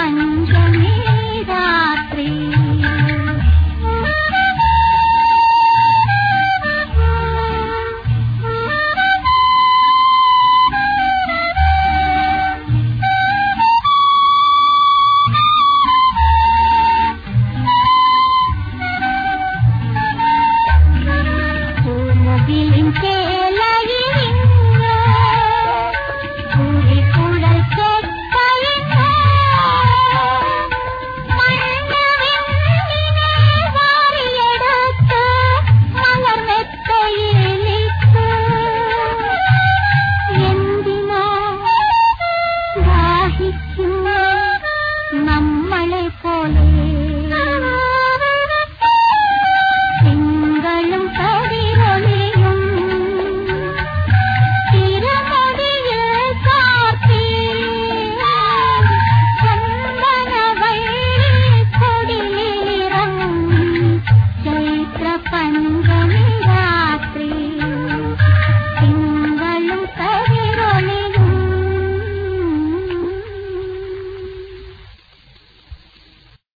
嗯。